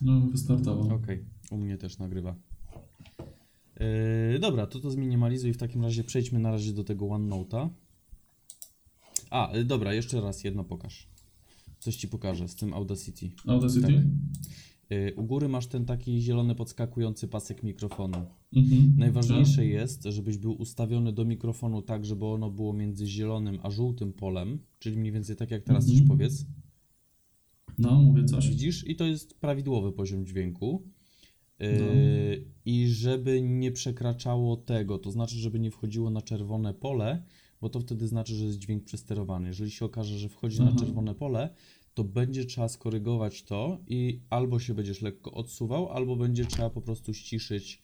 No, wystartował. Okej, u mnie też nagrywa. Yy, dobra, to to zminimalizuj. W takim razie przejdźmy na razie do tego OneNote'a. A, y, dobra, jeszcze raz jedno pokaż. Coś ci pokażę z tym Audacity. Audacity? Tak. Yy, u góry masz ten taki zielony podskakujący pasek mikrofonu. Mhm. Najważniejsze jest, żebyś był ustawiony do mikrofonu tak, żeby ono było między zielonym a żółtym polem, czyli mniej więcej tak jak teraz Mhm. też powiedz. No, mówię coś. Widzisz? I to jest prawidłowy poziom dźwięku. Yy, No. I żeby nie przekraczało tego, to znaczy, żeby nie wchodziło na czerwone pole, bo to wtedy znaczy, że jest dźwięk przesterowany. Jeżeli się okaże, że wchodzi na Aha. czerwone pole, to będzie trzeba skorygować to i albo się będziesz lekko odsuwał, albo będzie trzeba po prostu ściszyć